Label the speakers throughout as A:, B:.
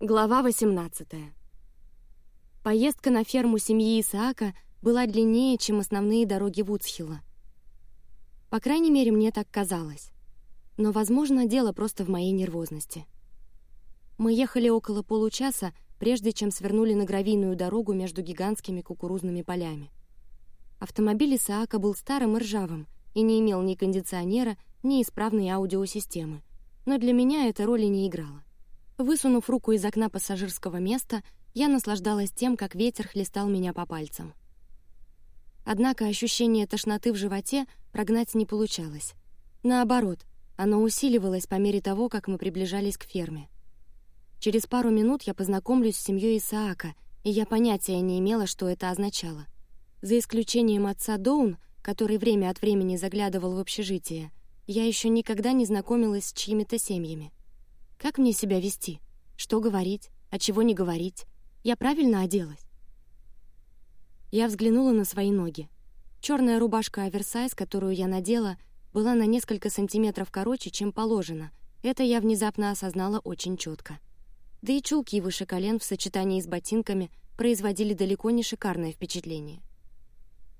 A: Глава 18. Поездка на ферму семьи Исаака была длиннее, чем основные дороги Вудсхилла. По крайней мере, мне так казалось. Но, возможно, дело просто в моей нервозности. Мы ехали около получаса, прежде чем свернули на гравийную дорогу между гигантскими кукурузными полями. Автомобиль Исаака был старым и ржавым и не имел ни кондиционера, ни исправной аудиосистемы, но для меня эта роли не играла. Высунув руку из окна пассажирского места, я наслаждалась тем, как ветер хлестал меня по пальцам. Однако ощущение тошноты в животе прогнать не получалось. Наоборот, оно усиливалось по мере того, как мы приближались к ферме. Через пару минут я познакомлюсь с семьей Исаака, и я понятия не имела, что это означало. За исключением отца Доун, который время от времени заглядывал в общежитие, я еще никогда не знакомилась с чьими-то семьями. Как мне себя вести? Что говорить? А чего не говорить? Я правильно оделась? Я взглянула на свои ноги. Черная рубашка оверсайз, которую я надела, была на несколько сантиметров короче, чем положено. Это я внезапно осознала очень четко. Да и чулки выше колен в сочетании с ботинками производили далеко не шикарное впечатление.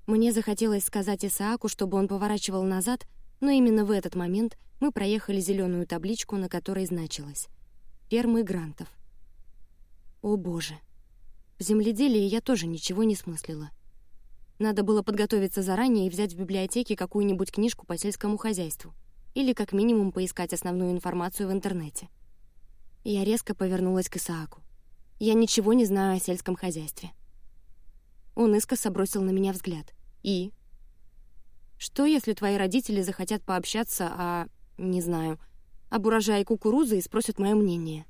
A: Мне захотелось сказать Исааку, чтобы он поворачивал назад, но именно в этот момент мы проехали зеленую табличку, на которой значилось «Фермы Грантов». О боже! В земледелии я тоже ничего не смыслила. Надо было подготовиться заранее и взять в библиотеке какую-нибудь книжку по сельскому хозяйству или как минимум поискать основную информацию в интернете. Я резко повернулась к Исааку. Я ничего не знаю о сельском хозяйстве. Он искоса бросил на меня взгляд. И что, если твои родители захотят пообщаться о, не знаю, об урожае кукурузы и спросят мое мнение?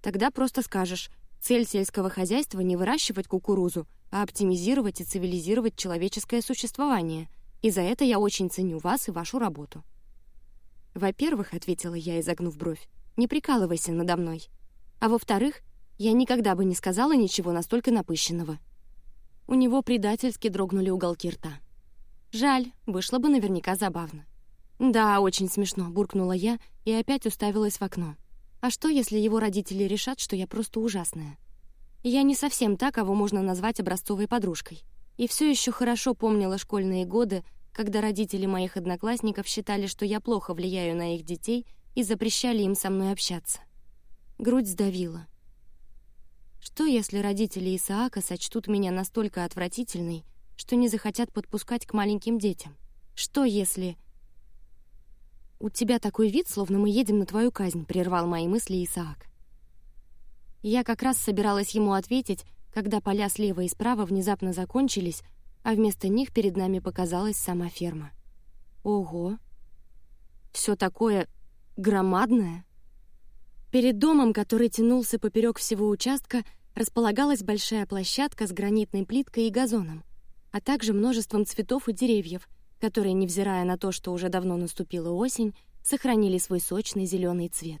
A: Тогда просто скажешь, цель сельского хозяйства не выращивать кукурузу, а оптимизировать и цивилизировать человеческое существование. И за это я очень ценю вас и вашу работу. Во-первых, ответила я, изогнув бровь, не прикалывайся надо мной. А во-вторых, я никогда бы не сказала ничего настолько напыщенного. У него предательски дрогнули уголки рта. Жаль, вышло бы наверняка забавно. Да, очень смешно, буркнула я и опять уставилась в окно. А что, если его родители решат, что я просто ужасная? Я не совсем та, кого можно назвать образцовой подружкой. И все еще хорошо помнила школьные годы, когда родители моих одноклассников считали, что я плохо влияю на их детей и запрещали им со мной общаться. Грудь сдавила. Что, если родители Исаака сочтут меня настолько отвратительной, что не захотят подпускать к маленьким детям? Что если... «У тебя такой вид, словно мы едем на твою казнь», — прервал мои мысли Исаак. Я как раз собиралась ему ответить, когда поля слева и справа внезапно закончились, а вместо них перед нами показалась сама ферма. Ого! Все такое громадное. Перед домом, который тянулся поперек всего участка, располагалась большая площадка с гранитной плиткой и газоном а также множеством цветов и деревьев, которые, невзирая на то, что уже давно наступила осень, сохранили свой сочный зеленый цвет.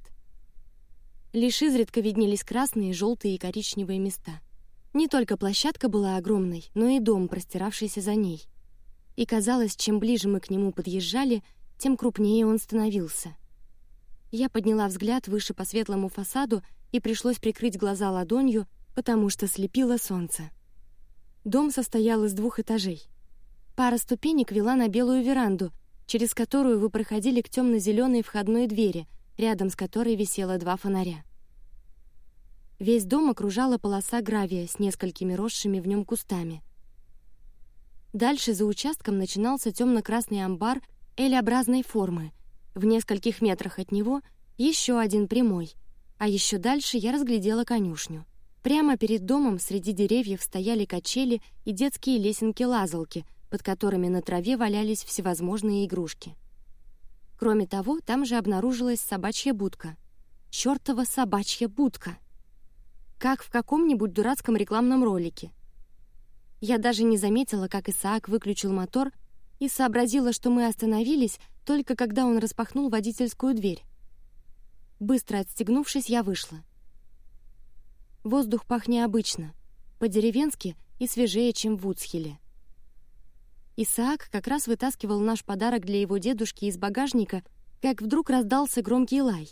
A: Лишь изредка виднелись красные, желтые и коричневые места. Не только площадка была огромной, но и дом, простиравшийся за ней. И казалось, чем ближе мы к нему подъезжали, тем крупнее он становился. Я подняла взгляд выше по светлому фасаду и пришлось прикрыть глаза ладонью, потому что слепило солнце. Дом состоял из двух этажей. Пара ступенек вела на белую веранду, через которую вы проходили к темно-зеленой входной двери, рядом с которой висело два фонаря. Весь дом окружала полоса гравия с несколькими росшими в нем кустами. Дальше за участком начинался темно-красный амбар L-образной формы. В нескольких метрах от него еще один прямой, а еще дальше я разглядела конюшню. Прямо перед домом среди деревьев стояли качели и детские лесенки-лазалки, под которыми на траве валялись всевозможные игрушки. Кроме того, там же обнаружилась собачья будка. Чёртова собачья будка! Как в каком-нибудь дурацком рекламном ролике. Я даже не заметила, как Исаак выключил мотор и сообразила, что мы остановились только когда он распахнул водительскую дверь. Быстро отстегнувшись, я вышла. Воздух пах необычно, по-деревенски и свежее, чем в Вудсхилле. Исаак как раз вытаскивал наш подарок для его дедушки из багажника, как вдруг раздался громкий лай.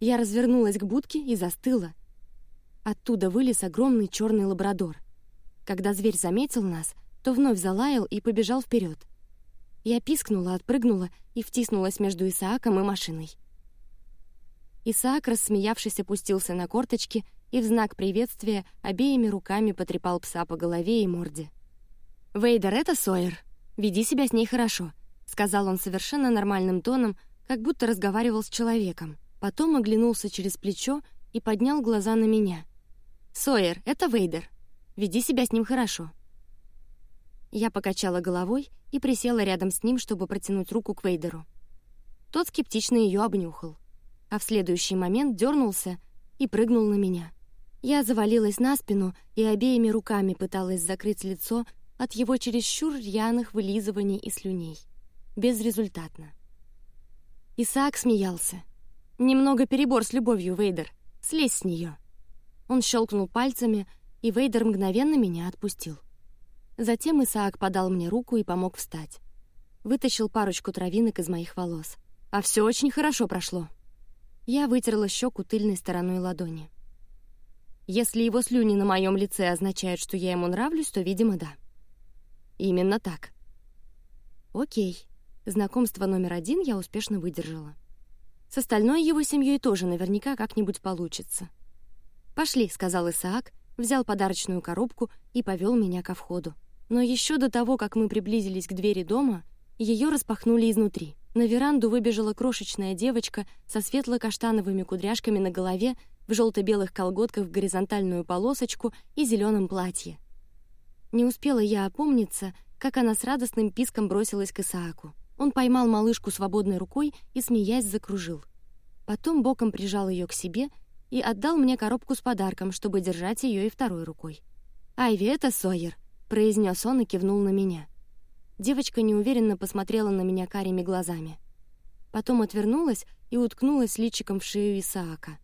A: Я развернулась к будке и застыла, Оттуда вылез огромный черный лабрадор. Когда зверь заметил нас, то вновь залаял и побежал вперед. Я пискнула, отпрыгнула и втиснулась между Исааком и машиной. Исаак, рассмеявшись, опустился на корточки и в знак приветствия обеими руками потрепал пса по голове и морде. «Вейдер, это Сойер. Веди себя с ней хорошо», — сказал он совершенно нормальным тоном, как будто разговаривал с человеком. Потом оглянулся через плечо и поднял глаза на меня. «Сойер, это Вейдер. Веди себя с ним хорошо». Я покачала головой и присела рядом с ним, чтобы протянуть руку к Вейдеру. Тот скептично ее обнюхал а в следующий момент дернулся и прыгнул на меня. Я завалилась на спину и обеими руками пыталась закрыть лицо от его чересчур рьяных вылизываний и слюней. Безрезультатно. Исаак смеялся. «Немного перебор с любовью, Вейдер. Слезь с нее». Он щелкнул пальцами, и Вейдер мгновенно меня отпустил. Затем Исаак подал мне руку и помог встать. Вытащил парочку травинок из моих волос. А все очень хорошо прошло. Я вытерла щеку тыльной стороной ладони. Если его слюни на моем лице означают, что я ему нравлюсь, то, видимо, да. Именно так. Окей. Знакомство номер один я успешно выдержала. С остальной его семьей тоже наверняка как-нибудь получится. «Пошли», — сказал Исаак, взял подарочную коробку и повел меня ко входу. Но еще до того, как мы приблизились к двери дома, ее распахнули изнутри. На веранду выбежала крошечная девочка со светло-каштановыми кудряшками на голове, в желто-белых колготках в горизонтальную полосочку и зеленом платье. Не успела я опомниться, как она с радостным писком бросилась к Исааку. Он поймал малышку свободной рукой и, смеясь, закружил. Потом боком прижал ее к себе и отдал мне коробку с подарком, чтобы держать ее и второй рукой. «Айви, это Сойер», — произнес он и кивнул на меня. Девочка неуверенно посмотрела на меня карими глазами. Потом отвернулась и уткнулась личиком в шею Исаака.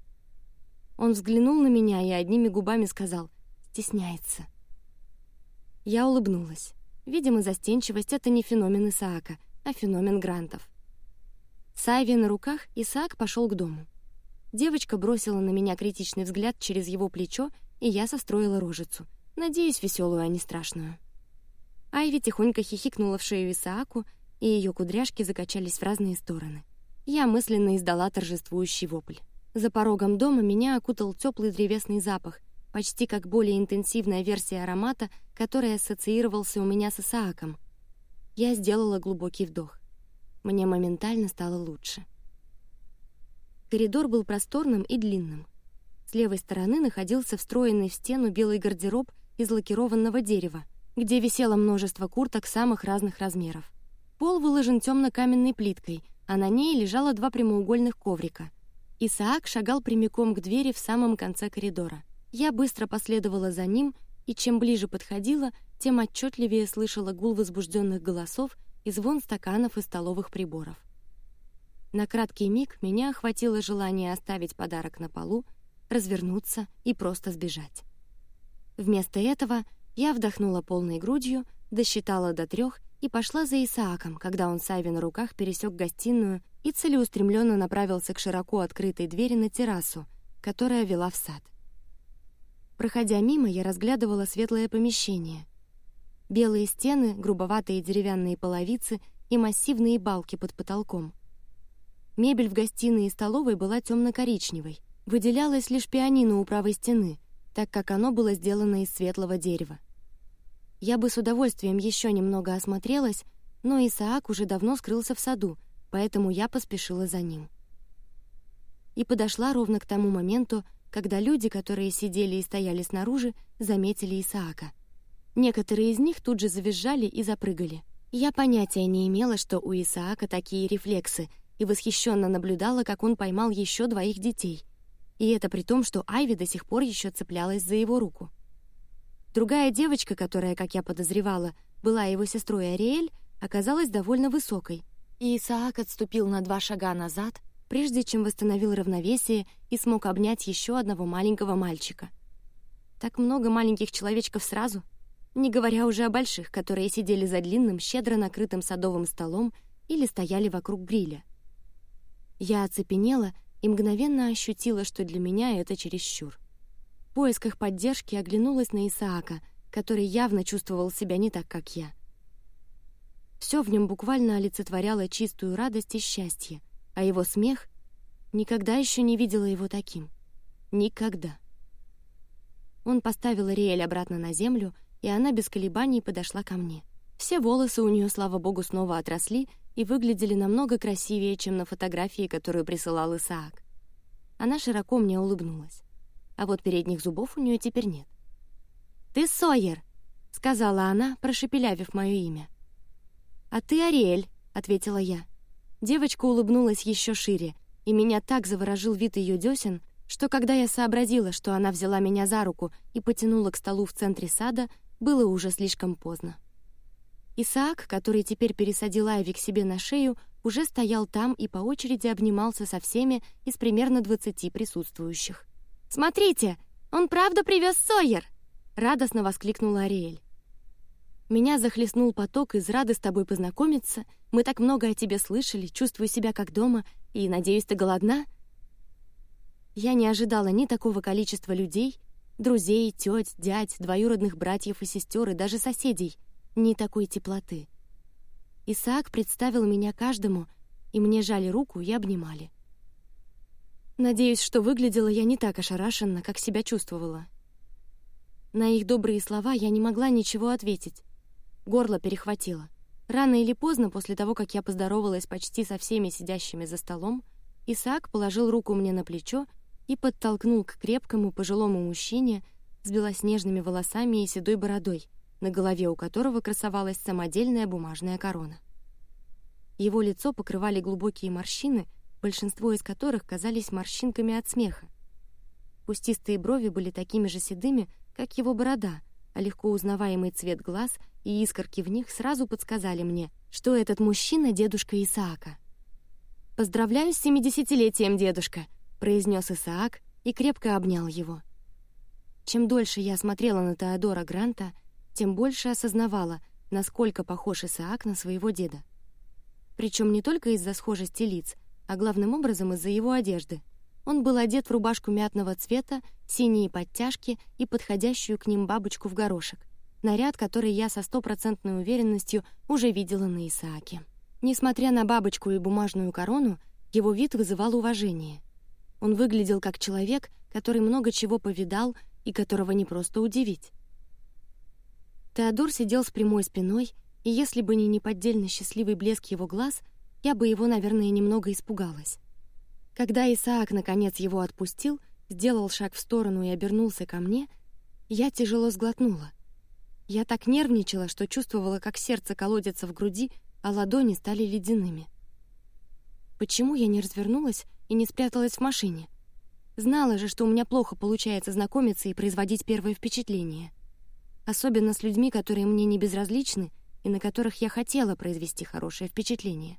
A: Он взглянул на меня и одними губами сказал «стесняется». Я улыбнулась. Видимо, застенчивость — это не феномен Исаака, а феномен Грантов. С Айви на руках Исаак пошел к дому. Девочка бросила на меня критичный взгляд через его плечо, и я состроила рожицу. Надеюсь, веселую, а не страшную. Айви тихонько хихикнула в шею Исааку, и ее кудряшки закачались в разные стороны. Я мысленно издала торжествующий вопль. За порогом дома меня окутал теплый древесный запах, почти как более интенсивная версия аромата, который ассоциировался у меня с Исааком. Я сделала глубокий вдох. Мне моментально стало лучше. Коридор был просторным и длинным. С левой стороны находился встроенный в стену белый гардероб из лакированного дерева — где висело множество курток самых разных размеров. Пол выложен темно-каменной плиткой, а на ней лежало два прямоугольных коврика. Исаак шагал прямиком к двери в самом конце коридора. Я быстро последовала за ним, и чем ближе подходила, тем отчетливее слышала гул возбужденных голосов и звон стаканов и столовых приборов. На краткий миг меня охватило желание оставить подарок на полу, развернуться и просто сбежать. Вместо этого я вдохнула полной грудью, досчитала до трех и пошла за Исааком, когда он с Айви на руках пересек гостиную и целеустремленно направился к широко открытой двери на террасу, которая вела в сад. Проходя мимо, я разглядывала светлое помещение. Белые стены, грубоватые деревянные половицы и массивные балки под потолком. Мебель в гостиной и столовой была темно-коричневой. Выделялась лишь пианино у правой стены, так как оно было сделано из светлого дерева. Я бы с удовольствием еще немного осмотрелась, но Исаак уже давно скрылся в саду, поэтому я поспешила за ним. И подошла ровно к тому моменту, когда люди, которые сидели и стояли снаружи, заметили Исаака. Некоторые из них тут же завизжали и запрыгали. Я понятия не имела, что у Исаака такие рефлексы, и восхищенно наблюдала, как он поймал еще двоих детей. И это при том, что Айви до сих пор еще цеплялась за его руку. Другая девочка, которая, как я подозревала, была его сестрой Ариэль, оказалась довольно высокой, и Исаак отступил на два шага назад, прежде чем восстановил равновесие и смог обнять еще одного маленького мальчика. Так много маленьких человечков сразу, не говоря уже о больших, которые сидели за длинным, щедро накрытым садовым столом или стояли вокруг гриля. Я оцепенела и мгновенно ощутила, что для меня это чересчур. поисках поддержки оглянулась на Исаака, который явно чувствовал себя не так, как я. Все в нем буквально олицетворяло чистую радость и счастье, а его смех никогда еще не видела его таким. Никогда. Он поставил Риэль обратно на землю, и она без колебаний подошла ко мне. Все волосы у нее, слава богу, снова отросли и выглядели намного красивее, чем на фотографии, которую присылал Исаак. Она широко мне улыбнулась. А вот передних зубов у нее теперь нет. «Ты Сойер!» — сказала она, прошепелявив мое имя. «А ты Ариэль», — ответила я. Девочка улыбнулась еще шире, и меня так заворожил вид ее десен, что когда я сообразила, что она взяла меня за руку и потянула к столу в центре сада, было уже слишком поздно. Исаак, который теперь пересадил Айви к себе на шею, уже стоял там и по очереди обнимался со всеми из примерно двадцати присутствующих. «Смотрите, он правда привез Сойер!» — радостно воскликнула Ариэль. Меня захлестнул поток из рады с тобой познакомиться. Мы так много о тебе слышали, чувствую себя как дома, и надеюсь, ты голодна. Я не ожидала ни такого количества людей, друзей, тёть, дядь, двоюродных братьев и сестер и даже соседей, ни такой теплоты. Исаак представил меня каждому, и мне жали руку и обнимали. Надеюсь, что выглядела я не так ошарашенно, как себя чувствовала. На их добрые слова я не могла ничего ответить. Горло перехватило. Рано или поздно, после того, как я поздоровалась почти со всеми сидящими за столом, Исаак положил руку мне на плечо и подтолкнул к крепкому пожилому мужчине с белоснежными волосами и седой бородой, на голове у которого красовалась самодельная бумажная корона. Его лицо покрывали глубокие морщины, большинство из которых казались морщинками от смеха. Кустистые брови были такими же седыми, как его борода, а легко узнаваемый цвет глаз и искорки в них сразу подсказали мне, что этот мужчина — дедушка Исаака. «Поздравляю с семидесятилетием, дедушка!» — произнес Исаак и крепко обнял его. Чем дольше я смотрела на Теодора Гранта, тем больше осознавала, насколько похож Исаак на своего деда. Причем не только из-за схожести лиц, а главным образом из-за его одежды. Он был одет в рубашку мятного цвета, синие подтяжки и подходящую к ним бабочку в горошек наряд, который я со стопроцентной уверенностью уже видела на Исааке. Несмотря на бабочку и бумажную корону, его вид вызывал уважение. Он выглядел как человек, который много чего повидал и которого не просто удивить. Теодор сидел с прямой спиной, и если бы не неподдельно счастливый блеск его глаз, я бы его, наверное, немного испугалась. Когда Исаак наконец его отпустил, сделал шаг в сторону и обернулся ко мне, я тяжело сглотнула. Я так нервничала, что чувствовала, как сердце колодится в груди, а ладони стали ледяными. Почему я не развернулась и не спряталась в машине? Знала же, что у меня плохо получается знакомиться и производить первое впечатление. Особенно с людьми, которые мне не безразличны и на которых я хотела произвести хорошее впечатление.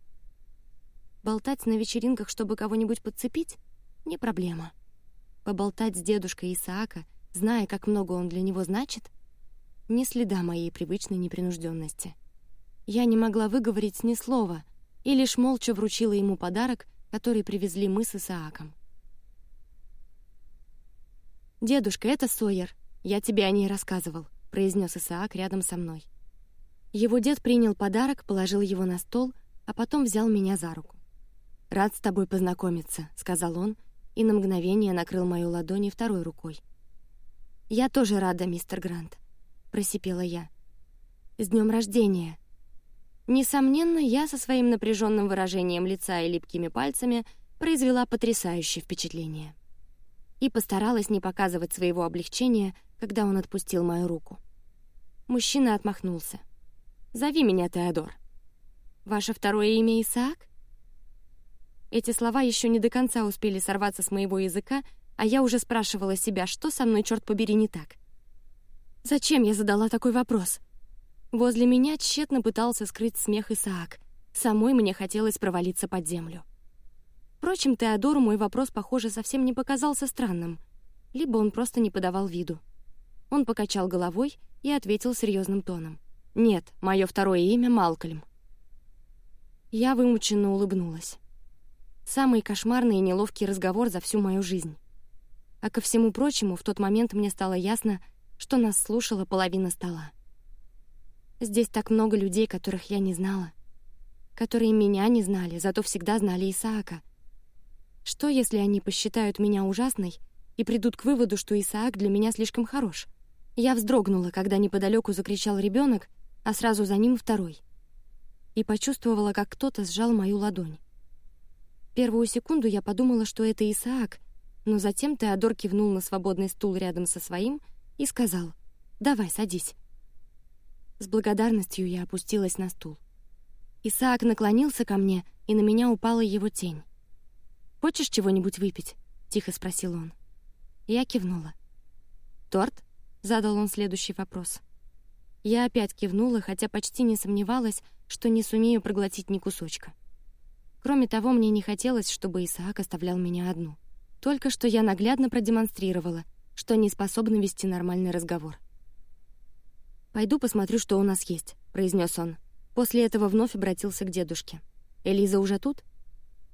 A: Болтать на вечеринках, чтобы кого-нибудь подцепить — не проблема. Поболтать с дедушкой Исаака, зная, как много он для него значит — ни следа моей привычной непринужденности. Я не могла выговорить ни слова и лишь молча вручила ему подарок, который привезли мы с Исааком. «Дедушка, это Сойер. Я тебе о ней рассказывал», — произнес Исаак рядом со мной. Его дед принял подарок, положил его на стол, а потом взял меня за руку. «Рад с тобой познакомиться», — сказал он, и на мгновение накрыл мою ладонь второй рукой. «Я тоже рада, мистер Грант», — просипела я. «С днем рождения!» Несомненно, я со своим напряженным выражением лица и липкими пальцами произвела потрясающее впечатление. И постаралась не показывать своего облегчения, когда он отпустил мою руку. Мужчина отмахнулся. «Зови меня Теодор». «Ваше второе имя Исаак?» Эти слова еще не до конца успели сорваться с моего языка, а я уже спрашивала себя, что со мной, черт побери, не так. Зачем я задала такой вопрос? Возле меня тщетно пытался скрыть смех Исаак. Самой мне хотелось провалиться под землю. Впрочем, Теодору мой вопрос, похоже, совсем не показался странным. Либо он просто не подавал виду. Он покачал головой и ответил серьезным тоном. «Нет, мое второе имя Малкольм». Я вымученно улыбнулась. Самый кошмарный и неловкий разговор за всю мою жизнь. А ко всему прочему, в тот момент мне стало ясно, что нас слушала половина стола. Здесь так много людей, которых я не знала, которые меня не знали, зато всегда знали Исаака. Что, если они посчитают меня ужасной и придут к выводу, что Исаак для меня слишком хорош? Я вздрогнула, когда неподалеку закричал ребенок, а сразу за ним второй, и почувствовала, как кто-то сжал мою ладонь. Первую секунду я подумала, что это Исаак, но затем Теодор кивнул на свободный стул рядом со своим и сказал «Давай, садись». С благодарностью я опустилась на стул. Исаак наклонился ко мне, и на меня упала его тень. «Хочешь чего-нибудь выпить?» — тихо спросил он. Я кивнула. «Торт?» — задал он следующий вопрос. Я опять кивнула, хотя почти не сомневалась, что не сумею проглотить ни кусочка. Кроме того, мне не хотелось, чтобы Исаак оставлял меня одну. Только что я наглядно продемонстрировала, что не способна вести нормальный разговор. «Пойду посмотрю, что у нас есть», — произнес он. После этого вновь обратился к дедушке. «Элиза уже тут?»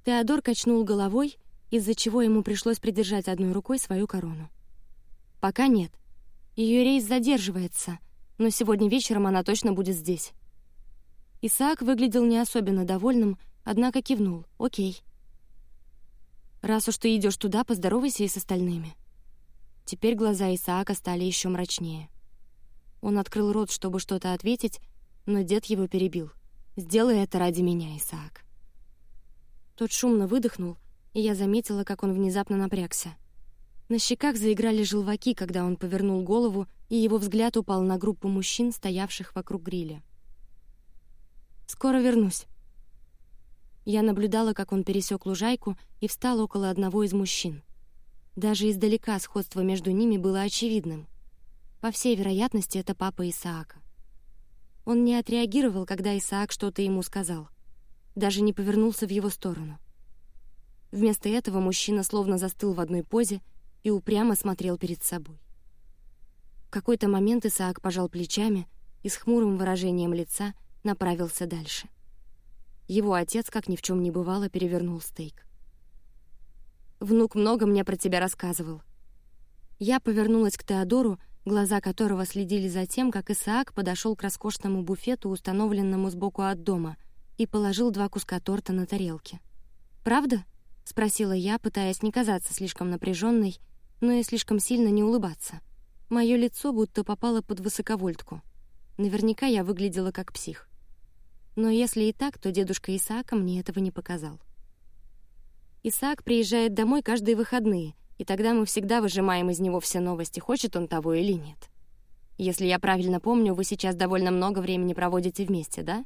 A: Теодор качнул головой, из-за чего ему пришлось придержать одной рукой свою корону. «Пока нет. Ее рейс задерживается, но сегодня вечером она точно будет здесь». Исаак выглядел не особенно довольным, однако кивнул. «Окей». «Раз уж ты идешь туда, поздоровайся и с остальными». Теперь глаза Исаака стали еще мрачнее. Он открыл рот, чтобы что-то ответить, но дед его перебил. «Сделай это ради меня, Исаак». Тот шумно выдохнул, и я заметила, как он внезапно напрягся. На щеках заиграли желваки, когда он повернул голову, и его взгляд упал на группу мужчин, стоявших вокруг гриля. «Скоро вернусь». Я наблюдала, как он пересек лужайку и встал около одного из мужчин. Даже издалека сходство между ними было очевидным. По всей вероятности, это папа Исаака. Он не отреагировал, когда Исаак что-то ему сказал. Даже не повернулся в его сторону. Вместо этого мужчина словно застыл в одной позе и упрямо смотрел перед собой. В какой-то момент Исаак пожал плечами и с хмурым выражением лица направился дальше. Его отец, как ни в чем не бывало, перевернул стейк. «Внук много мне про тебя рассказывал». Я повернулась к Теодору, глаза которого следили за тем, как Исаак подошел к роскошному буфету, установленному сбоку от дома, и положил два куска торта на тарелке. «Правда?» — спросила я, пытаясь не казаться слишком напряженной, но и слишком сильно не улыбаться. Мое лицо будто попало под высоковольтку. Наверняка я выглядела как псих. Но если и так, то дедушка Исаака мне этого не показал. Исаак приезжает домой каждые выходные — и тогда мы всегда выжимаем из него все новости, хочет он того или нет. Если я правильно помню, вы сейчас довольно много времени проводите вместе, да?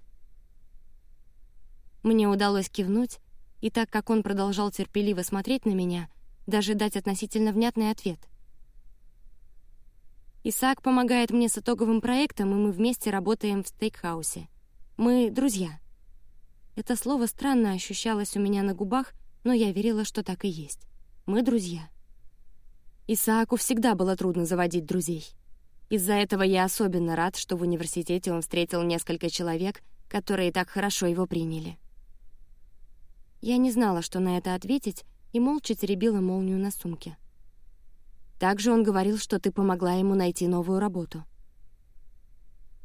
A: Мне удалось кивнуть, и так как он продолжал терпеливо смотреть на меня, даже дать относительно внятный ответ. Исаак помогает мне с итоговым проектом, и мы вместе работаем в стейкхаусе. Мы друзья. Это слово странно ощущалось у меня на губах, но я верила, что так и есть. Мы друзья. Исааку всегда было трудно заводить друзей. Из-за этого я особенно рад, что в университете он встретил несколько человек, которые так хорошо его приняли. Я не знала, что на это ответить, и молча теребила молнию на сумке. Также он говорил, что ты помогла ему найти новую работу.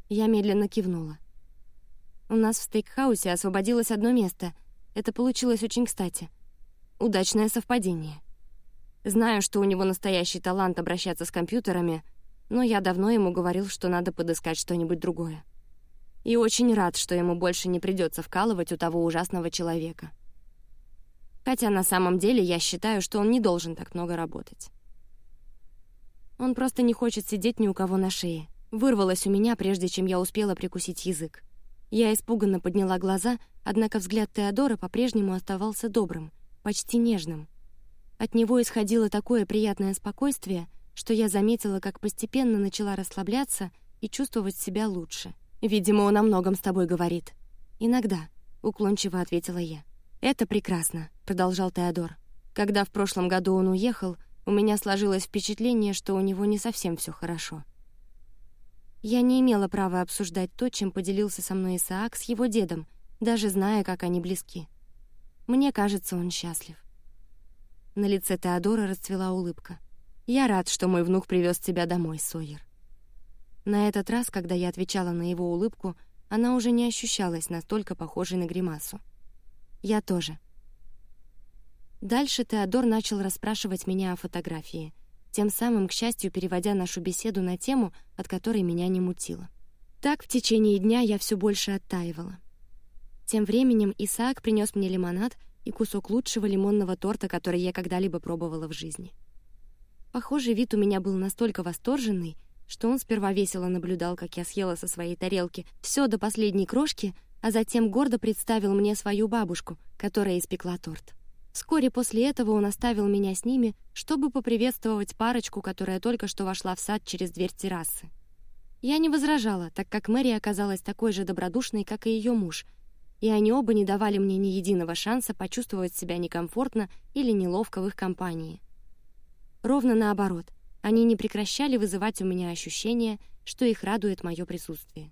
A: Я медленно кивнула. У нас в стейкхаусе освободилось одно место. Это получилось очень кстати. Удачное совпадение. Знаю, что у него настоящий талант обращаться с компьютерами, но я давно ему говорил, что надо подыскать что-нибудь другое. И очень рад, что ему больше не придется вкалывать у того ужасного человека. Хотя на самом деле я считаю, что он не должен так много работать. Он просто не хочет сидеть ни у кого на шее. Вырвалось у меня, прежде чем я успела прикусить язык. Я испуганно подняла глаза, однако взгляд Теодора по-прежнему оставался добрым, почти нежным. От него исходило такое приятное спокойствие, что я заметила, как постепенно начала расслабляться и чувствовать себя лучше. «Видимо, он о многом с тобой говорит». «Иногда», — уклончиво ответила я. «Это прекрасно», — продолжал Теодор. «Когда в прошлом году он уехал, у меня сложилось впечатление, что у него не совсем все хорошо». Я не имела права обсуждать то, чем поделился со мной Исаак с его дедом, даже зная, как они близки. Мне кажется, он счастлив. На лице Теодора расцвела улыбка. Я рад, что мой внук привез тебя домой, Сойер. На этот раз, когда я отвечала на его улыбку, она уже не ощущалась настолько похожей на гримасу. Я тоже. Дальше Теодор начал расспрашивать меня о фотографии, тем самым, к счастью, переводя нашу беседу на тему, от которой меня не мутило. Так в течение дня я все больше оттаивала. Тем временем Исаак принес мне лимонад и кусок лучшего лимонного торта, который я когда-либо пробовала в жизни. Похоже, вид у меня был настолько восторженный, что он сперва весело наблюдал, как я съела со своей тарелки все до последней крошки, а затем гордо представил мне свою бабушку, которая испекла торт. Вскоре после этого он оставил меня с ними, чтобы поприветствовать парочку, которая только что вошла в сад через дверь террасы. Я не возражала, так как Мэри оказалась такой же добродушной, как и ее муж, и они оба не давали мне ни единого шанса почувствовать себя некомфортно или неловко в их компании. Ровно наоборот, они не прекращали вызывать у меня ощущение, что их радует мое присутствие.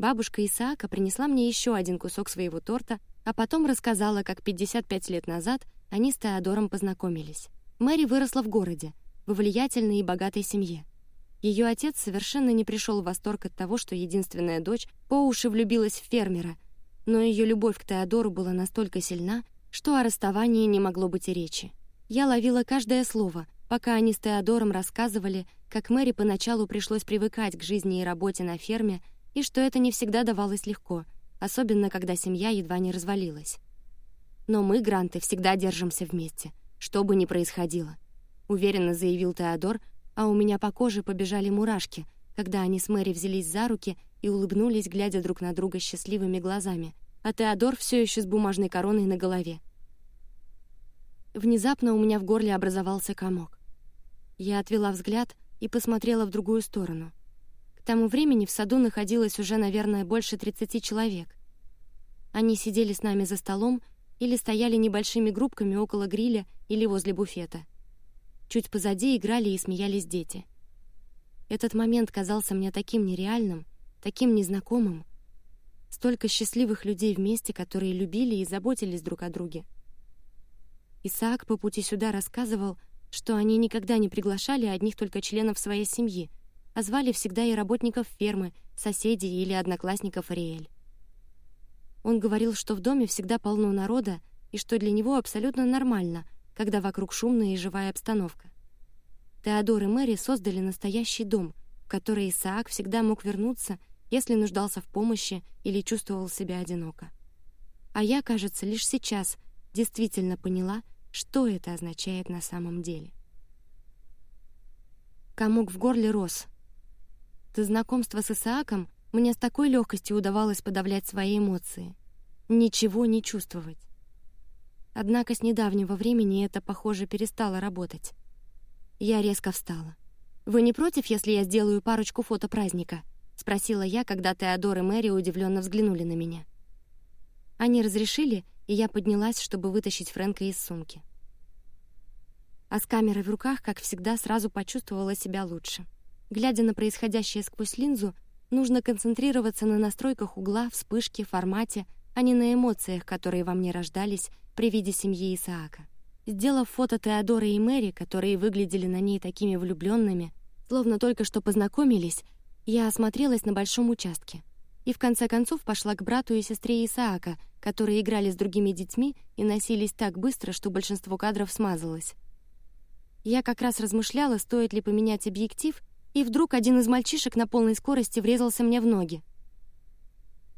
A: Бабушка Исаака принесла мне еще один кусок своего торта, а потом рассказала, как 55 лет назад они с Теодором познакомились. Мэри выросла в городе, в влиятельной и богатой семье. Ее отец совершенно не пришел в восторг от того, что единственная дочь по уши влюбилась в фермера, но ее любовь к Теодору была настолько сильна, что о расставании не могло быть и речи. Я ловила каждое слово, пока они с Теодором рассказывали, как Мэри поначалу пришлось привыкать к жизни и работе на ферме, и что это не всегда давалось легко, особенно когда семья едва не развалилась. Но мы, Гранты, всегда держимся вместе, что бы ни происходило, уверенно заявил Теодор, а у меня по коже побежали мурашки, когда они с Мэри взялись за руки и улыбнулись, глядя друг на друга счастливыми глазами, а Теодор все еще с бумажной короной на голове. Внезапно у меня в горле образовался комок. Я отвела взгляд и посмотрела в другую сторону. К тому времени в саду находилось уже, наверное, больше тридцати человек. Они сидели с нами за столом или стояли небольшими группками около гриля или возле буфета. Чуть позади играли и смеялись дети. Этот момент казался мне таким нереальным, таким незнакомым. Столько счастливых людей вместе, которые любили и заботились друг о друге. Исаак по пути сюда рассказывал, что они никогда не приглашали одних только членов своей семьи, а звали всегда и работников фермы, соседей или одноклассников Ариэль. Он говорил, что в доме всегда полно народа и что для него абсолютно нормально, когда вокруг шумная и живая обстановка. Теодор и Мэри создали настоящий дом, в который Исаак всегда мог вернуться, если нуждался в помощи или чувствовал себя одиноко. А я, кажется, лишь сейчас действительно поняла, что это означает на самом деле. Комок в горле рос, до знакомства с Исааком мне с такой легкостью удавалось подавлять свои эмоции, ничего не чувствовать. Однако с недавнего времени это, похоже, перестало работать. Я резко встала. Вы не против, если я сделаю парочку фото праздника? Спросила я, когда Теодор и Мэри удивленно взглянули на меня. Они разрешили, и я поднялась, чтобы вытащить Фрэнка из сумки. А с камерой в руках, как всегда, сразу почувствовала себя лучше. Глядя на происходящее сквозь линзу, нужно концентрироваться на настройках угла, вспышке, формате, а не на эмоциях, которые во мне рождались при виде семьи Исаака. Сделав фото Теодора и Мэри, которые выглядели на ней такими влюбленными, словно только что познакомились, я осмотрелась на большом участке и в конце концов пошла к брату и сестре Исаака, которые играли с другими детьми и носились так быстро, что большинство кадров смазалось. Я как раз размышляла, стоит ли поменять объектив и вдруг один из мальчишек на полной скорости врезался мне в ноги.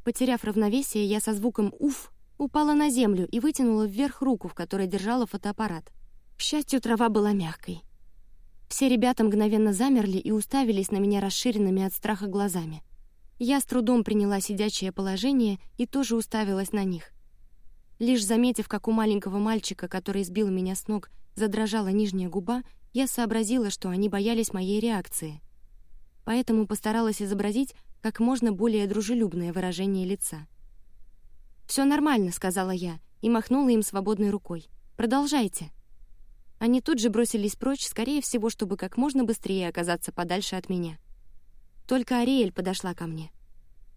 A: Потеряв равновесие, я со звуком уф упала на землю и вытянула вверх руку, в которой держала фотоаппарат. К счастью, трава была мягкой. Все ребята мгновенно замерли и уставились на меня расширенными от страха глазами. Я с трудом приняла сидячее положение и тоже уставилась на них. Лишь заметив, как у маленького мальчика, который сбил меня с ног, задрожала нижняя губа, я сообразила, что они боялись моей реакции. Поэтому постаралась изобразить как можно более дружелюбное выражение лица. Все нормально, сказала я и махнула им свободной рукой. Продолжайте. Они тут же бросились прочь, скорее всего, чтобы как можно быстрее оказаться подальше от меня. Только Ариэль подошла ко мне.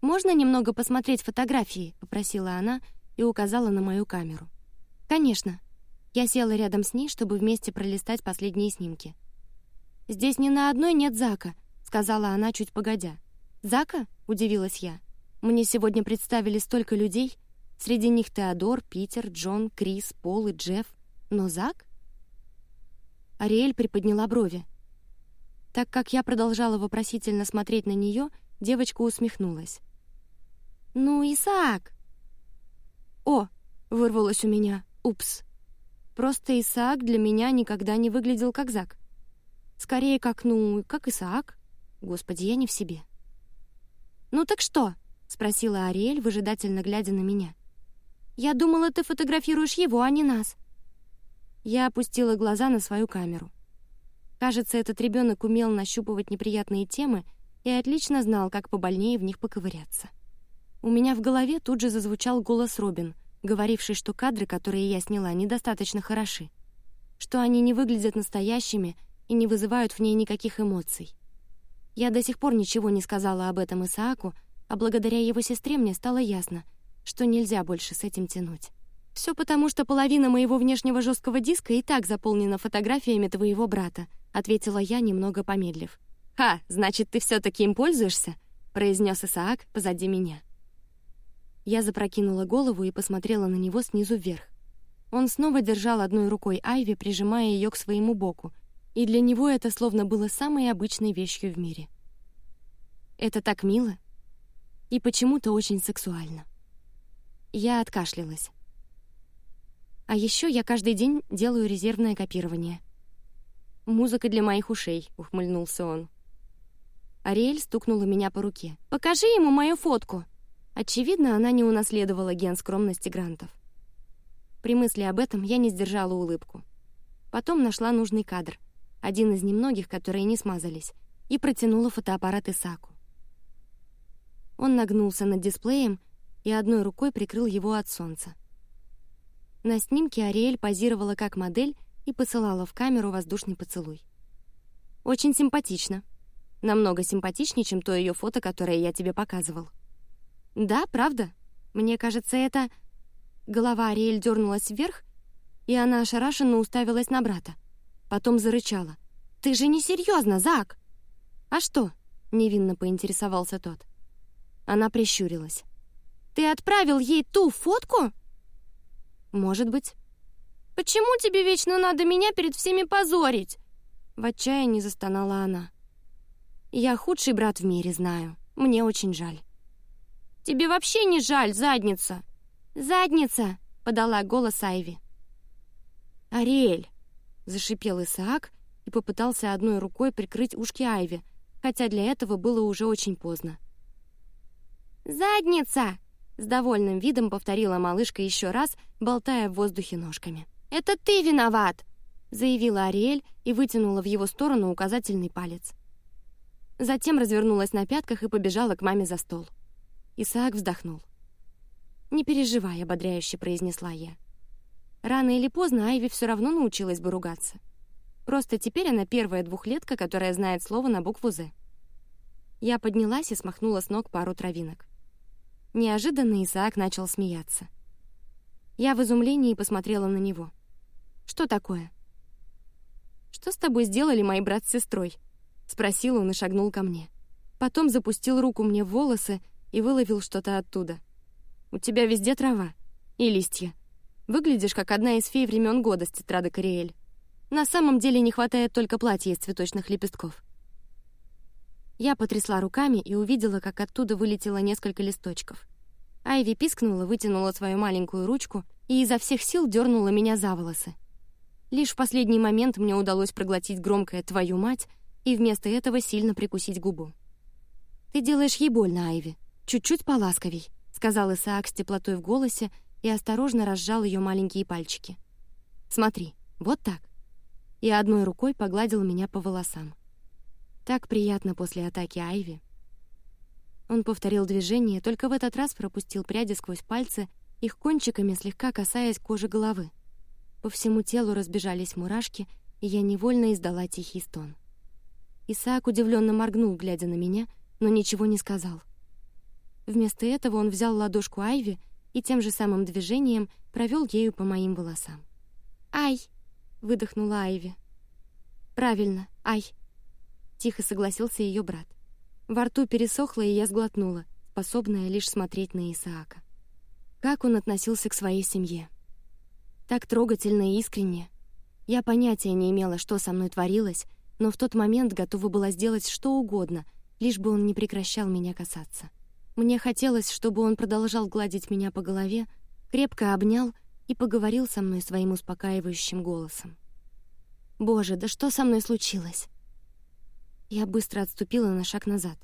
A: Можно немного посмотреть фотографии, попросила она и указала на мою камеру. Конечно. Я села рядом с ней, чтобы вместе пролистать последние снимки. «Здесь ни на одной нет Зака», — сказала она чуть погодя. «Зака?» — удивилась я. «Мне сегодня представили столько людей. Среди них Теодор, Питер, Джон, Крис, Пол и Джефф. Но Зак?» Ариэль приподняла брови. Так как я продолжала вопросительно смотреть на нее, девочка усмехнулась. «Ну, Исаак!» «О!» — вырвалось у меня. «Упс!» Просто Исаак для меня никогда не выглядел как Зак. Скорее, как, ну, как Исаак. Господи, я не в себе. «Ну так что?» — спросила Ариэль, выжидательно глядя на меня. «Я думала, ты фотографируешь его, а не нас». Я опустила глаза на свою камеру. Кажется, этот ребенок умел нащупывать неприятные темы и отлично знал, как побольнее в них поковыряться. У меня в голове тут же зазвучал голос Робин, говоривший, что кадры, которые я сняла, недостаточно хороши, что они не выглядят настоящими и не вызывают в ней никаких эмоций. Я до сих пор ничего не сказала об этом Исааку, а благодаря его сестре мне стало ясно, что нельзя больше с этим тянуть. Все потому, что половина моего внешнего жесткого диска и так заполнена фотографиями твоего брата, ответила я, немного помедлив. Ха, значит, ты все-таки им пользуешься? произнес Исаак позади меня. Я запрокинула голову и посмотрела на него снизу вверх. Он снова держал одной рукой Айви, прижимая ее к своему боку, и для него это словно было самой обычной вещью в мире. Это так мило и почему-то очень сексуально. Я откашлялась. А еще я каждый день делаю резервное копирование. Музыка для моих ушей, ухмыльнулся он. Ариэль стукнула меня по руке. Покажи ему мою фотку. Очевидно, она не унаследовала ген скромности Грантов. При мысли об этом я не сдержала улыбку. Потом нашла нужный кадр, один из немногих, которые не смазались, и протянула фотоаппарат Исаку. Он нагнулся над дисплеем и одной рукой прикрыл его от солнца. На снимке Ариэль позировала как модель и посылала в камеру воздушный поцелуй. Очень симпатично. Намного симпатичнее, чем то ее фото, которое я тебе показывал. Да, правда. Мне кажется, это... Голова Ариэль дернулась вверх, и она ошарашенно уставилась на брата. Потом зарычала. Ты же не серьезно, Зак? А что? Невинно поинтересовался тот. Она прищурилась. Ты отправил ей ту фотку? Может быть. Почему тебе вечно надо меня перед всеми позорить? В отчаянии застонала она. Я худший брат в мире, знаю. Мне очень жаль. Тебе вообще не жаль, задница. Задница, подала голос Айви. Ариэль, зашипел Исаак и попытался одной рукой прикрыть ушки Айви, хотя для этого было уже очень поздно. Задница, с довольным видом повторила малышка еще раз, болтая в воздухе ножками. Это ты виноват, заявила Ариэль и вытянула в его сторону указательный палец. Затем развернулась на пятках и побежала к маме за стол. Исаак вздохнул. Не переживай, ободряюще произнесла я. Рано или поздно Айви все равно научилась бы ругаться. Просто теперь она первая двухлетка, которая знает слово на букву З. Я поднялась и смахнула с ног пару травинок. Неожиданно Исаак начал смеяться. Я в изумлении посмотрела на него. Что такое? Что с тобой сделали мои брат с сестрой? спросил он и шагнул ко мне. Потом запустил руку мне в волосы и выловил что-то оттуда. У тебя везде трава и листья. Выглядишь как одна из фей времен года с тетрады Кориэль. На самом деле не хватает только платья из цветочных лепестков. Я потрясла руками и увидела, как оттуда вылетело несколько листочков. Айви пискнула, вытянула свою маленькую ручку и изо всех сил дернула меня за волосы. Лишь в последний момент мне удалось проглотить громкое «твою мать» и вместо этого сильно прикусить губу. «Ты делаешь ей больно, Айви. Чуть-чуть поласковей», — сказал Исаак с теплотой в голосе и осторожно разжал ее маленькие пальчики. «Смотри, вот так». И одной рукой погладил меня по волосам. Так приятно после атаки Айви. Он повторил движение, только в этот раз пропустил пряди сквозь пальцы, их кончиками слегка касаясь кожи головы. По всему телу разбежались мурашки, и я невольно издала тихий стон. Исаак удивленно моргнул, глядя на меня, но ничего не сказал. Вместо этого он взял ладошку Айви и тем же самым движением провел ею по моим волосам. Ай, выдохнула Айви. Правильно, ай. Тихо согласился ее брат. Во рту пересохло, и я сглотнула, способная лишь смотреть на Исаака. Как он относился к своей семье. Так трогательно и искренне. Я понятия не имела, что со мной творилось, но в тот момент готова была сделать что угодно, лишь бы он не прекращал меня касаться. Мне хотелось, чтобы он продолжал гладить меня по голове, крепко обнял и поговорил со мной своим успокаивающим голосом. Боже, да что со мной случилось? Я быстро отступила на шаг назад,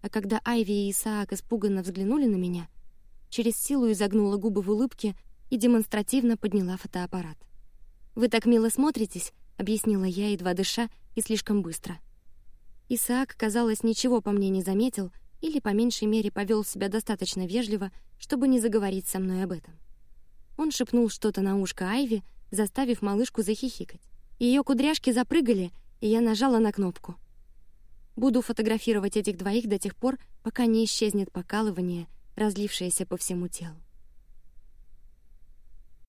A: а когда Айви и Исаак испуганно взглянули на меня, через силу изогнула губы в улыбке и демонстративно подняла фотоаппарат. Вы так мило смотритесь, объяснила я едва дыша и слишком быстро. Исаак, казалось, ничего по мне не заметил или по меньшей мере повел себя достаточно вежливо, чтобы не заговорить со мной об этом. Он шепнул что-то на ушко Айви, заставив малышку захихикать. Ее кудряшки запрыгали, и я нажала на кнопку. Буду фотографировать этих двоих до тех пор, пока не исчезнет покалывание, разлившееся по всему телу.